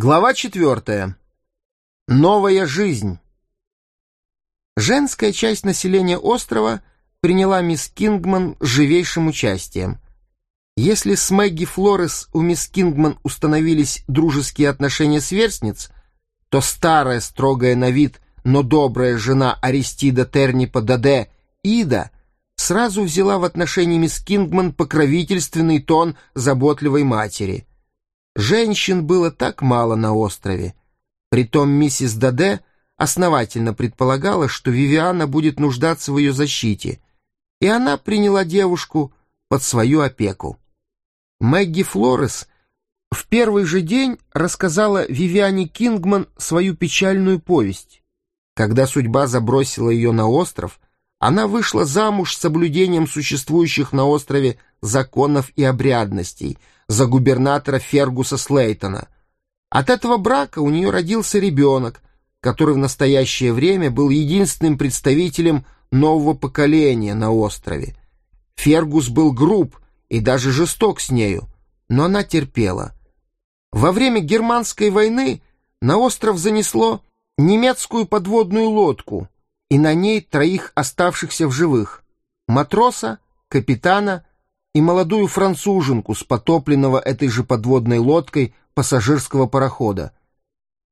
Глава четвертая. Новая жизнь. Женская часть населения острова приняла мисс Кингман живейшим участием. Если с Мэгги Флорес у мисс Кингман установились дружеские отношения сверстниц, то старая, строгая на вид, но добрая жена Аристида Тернипа Даде, Ида, сразу взяла в отношении мисс Кингман покровительственный тон заботливой матери — Женщин было так мало на острове. Притом миссис Даде основательно предполагала, что Вивиана будет нуждаться в ее защите, и она приняла девушку под свою опеку. Мэгги Флорес в первый же день рассказала Вивиане Кингман свою печальную повесть. Когда судьба забросила ее на остров, она вышла замуж с соблюдением существующих на острове законов и обрядностей — за губернатора Фергуса Слейтона. От этого брака у нее родился ребенок, который в настоящее время был единственным представителем нового поколения на острове. Фергус был груб и даже жесток с нею, но она терпела. Во время германской войны на остров занесло немецкую подводную лодку и на ней троих оставшихся в живых — матроса, капитана и молодую француженку с потопленного этой же подводной лодкой пассажирского парохода.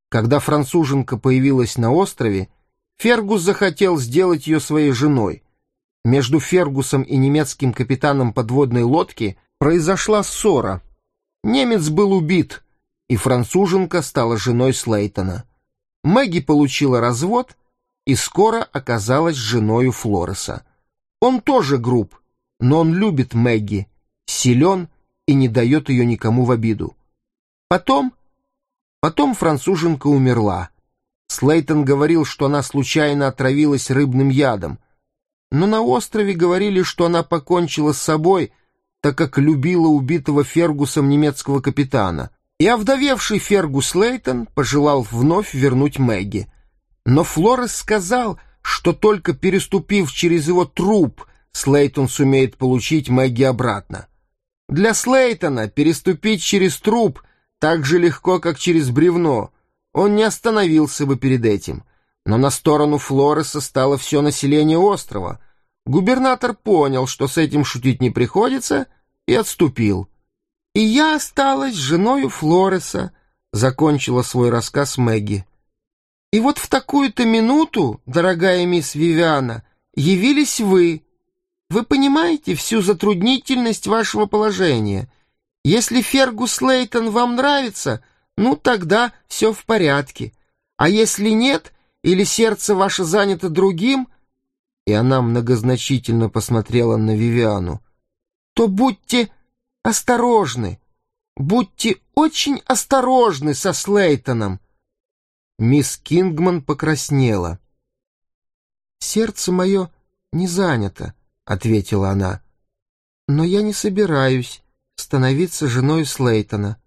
Когда француженка появилась на острове, Фергус захотел сделать ее своей женой. Между Фергусом и немецким капитаном подводной лодки произошла ссора. Немец был убит, и француженка стала женой Слейтона. Мэгги получила развод и скоро оказалась женою Флореса. Он тоже груб, но он любит Мэгги, силен и не дает ее никому в обиду. Потом... Потом француженка умерла. Слейтон говорил, что она случайно отравилась рыбным ядом. Но на острове говорили, что она покончила с собой, так как любила убитого Фергусом немецкого капитана. И овдовевший Фергус Лейтон пожелал вновь вернуть Мэгги. Но Флорес сказал, что только переступив через его труп Слейтон сумеет получить Мэгги обратно. Для Слейтона переступить через труп так же легко, как через бревно. Он не остановился бы перед этим. Но на сторону Флореса стало все население острова. Губернатор понял, что с этим шутить не приходится, и отступил. «И я осталась женою Флореса», — закончила свой рассказ Мэгги. «И вот в такую-то минуту, дорогая мисс Вивиана, явились вы, вы понимаете всю затруднительность вашего положения. Если Фергус Лейтон вам нравится, ну тогда все в порядке. А если нет, или сердце ваше занято другим, и она многозначительно посмотрела на Вивиану, то будьте осторожны, будьте очень осторожны со Слейтоном. Мисс Кингман покраснела. «Сердце мое не занято», — ответила она. «Но я не собираюсь становиться женой Слейтона».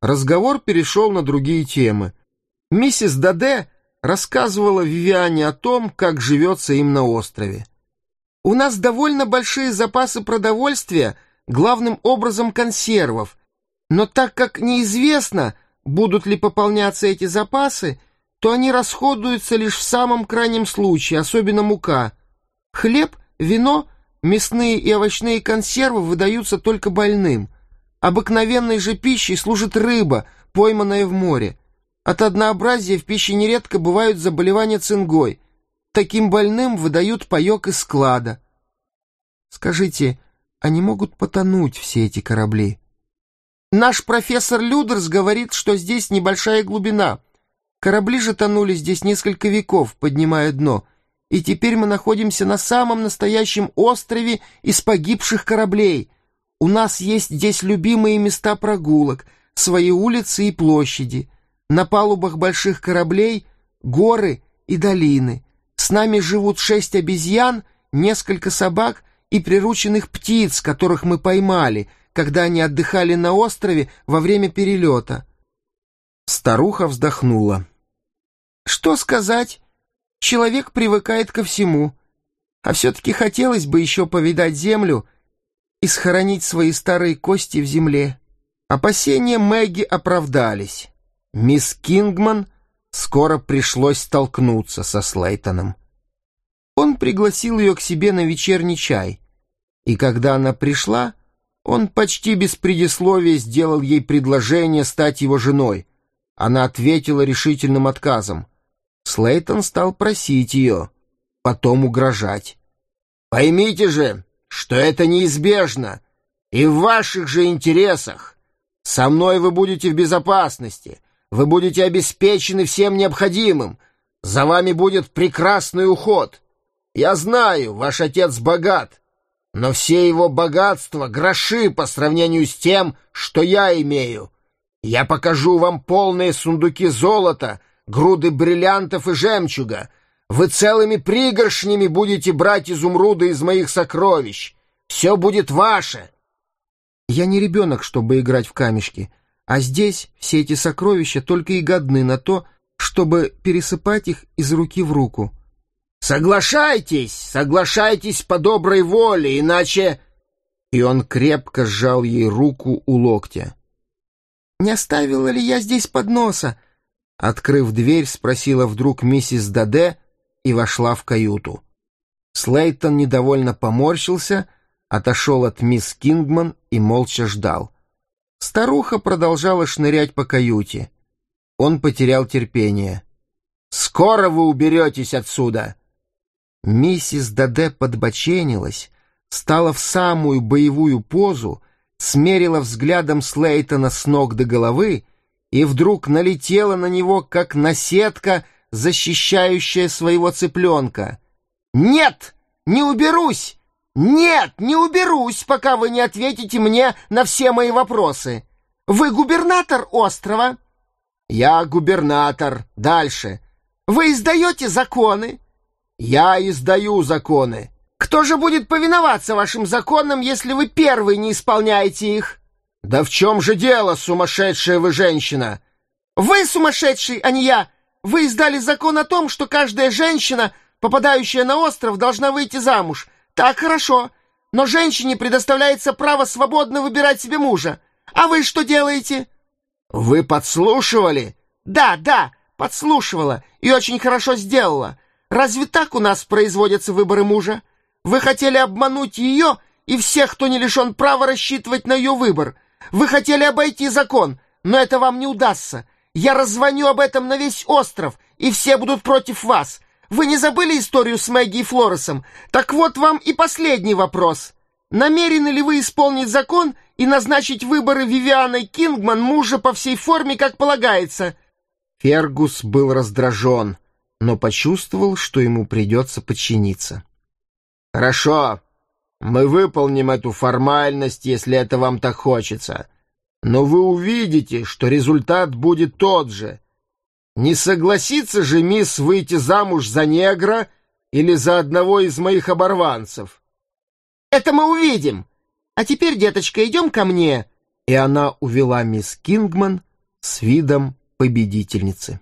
Разговор перешел на другие темы. Миссис Даде рассказывала Вивиане о том, как живется им на острове. «У нас довольно большие запасы продовольствия, главным образом консервов, но так как неизвестно, будут ли пополняться эти запасы, то они расходуются лишь в самом крайнем случае, особенно мука. Хлеб Вино, мясные и овощные консервы выдаются только больным. Обыкновенной же пищей служит рыба, пойманная в море. От однообразия в пище нередко бывают заболевания цингой. Таким больным выдают паек из склада. Скажите, они могут потонуть, все эти корабли? Наш профессор Людерс говорит, что здесь небольшая глубина. Корабли же тонули здесь несколько веков, поднимая дно — и теперь мы находимся на самом настоящем острове из погибших кораблей. У нас есть здесь любимые места прогулок, свои улицы и площади. На палубах больших кораблей — горы и долины. С нами живут шесть обезьян, несколько собак и прирученных птиц, которых мы поймали, когда они отдыхали на острове во время перелета. Старуха вздохнула. Что сказать? Человек привыкает ко всему. А все-таки хотелось бы еще повидать землю и схоронить свои старые кости в земле. Опасения Мэгги оправдались. Мисс Кингман скоро пришлось столкнуться со Слейтоном. Он пригласил ее к себе на вечерний чай, и когда она пришла, он почти без предисловия сделал ей предложение стать его женой. Она ответила решительным отказом. Слейтон стал просить ее, потом угрожать. «Поймите же, что это неизбежно, и в ваших же интересах. Со мной вы будете в безопасности, вы будете обеспечены всем необходимым, за вами будет прекрасный уход. Я знаю, ваш отец богат, но все его богатства — гроши по сравнению с тем, что я имею. Я покажу вам полные сундуки золота, груды бриллиантов и жемчуга. Вы целыми пригоршнями будете брать изумруды из моих сокровищ. Все будет ваше. Я не ребенок, чтобы играть в камешки, а здесь все эти сокровища только и годны на то, чтобы пересыпать их из руки в руку. Соглашайтесь, соглашайтесь по доброй воле, иначе...» И он крепко сжал ей руку у локтя. «Не оставила ли я здесь подноса?» Открыв дверь, спросила вдруг миссис Даде и вошла в каюту. Слейтон недовольно поморщился, отошел от мисс Кингман и молча ждал. Старуха продолжала шнырять по каюте. Он потерял терпение. «Скоро вы уберетесь отсюда!» Миссис Даде подбоченилась, стала в самую боевую позу, смерила взглядом Слейтона с ног до головы и вдруг налетела на него, как наседка, защищающая своего цыпленка. «Нет, не уберусь! Нет, не уберусь, пока вы не ответите мне на все мои вопросы. Вы губернатор острова?» «Я губернатор. Дальше. Вы издаете законы?» Я издаю законы. Кто же будет повиноваться вашим законам, если вы первый не исполняете их? Да в чем же дело, сумасшедшая вы женщина? Вы сумасшедший, а не я. Вы издали закон о том, что каждая женщина, попадающая на остров, должна выйти замуж. Так хорошо. Но женщине предоставляется право свободно выбирать себе мужа. А вы что делаете? Вы подслушивали? Да, да, подслушивала и очень хорошо сделала. Разве так у нас производятся выборы мужа? Вы хотели обмануть ее и всех, кто не лишен права рассчитывать на ее выбор. Вы хотели обойти закон, но это вам не удастся. Я раззвоню об этом на весь остров, и все будут против вас. Вы не забыли историю с Мэгги и Флоресом? Так вот вам и последний вопрос. Намерены ли вы исполнить закон и назначить выборы Вивианой Кингман мужа по всей форме, как полагается?» Фергус был раздражен но почувствовал, что ему придется подчиниться. «Хорошо, мы выполним эту формальность, если это вам так хочется. Но вы увидите, что результат будет тот же. Не согласится же мисс выйти замуж за негра или за одного из моих оборванцев?» «Это мы увидим. А теперь, деточка, идем ко мне». И она увела мисс Кингман с видом победительницы.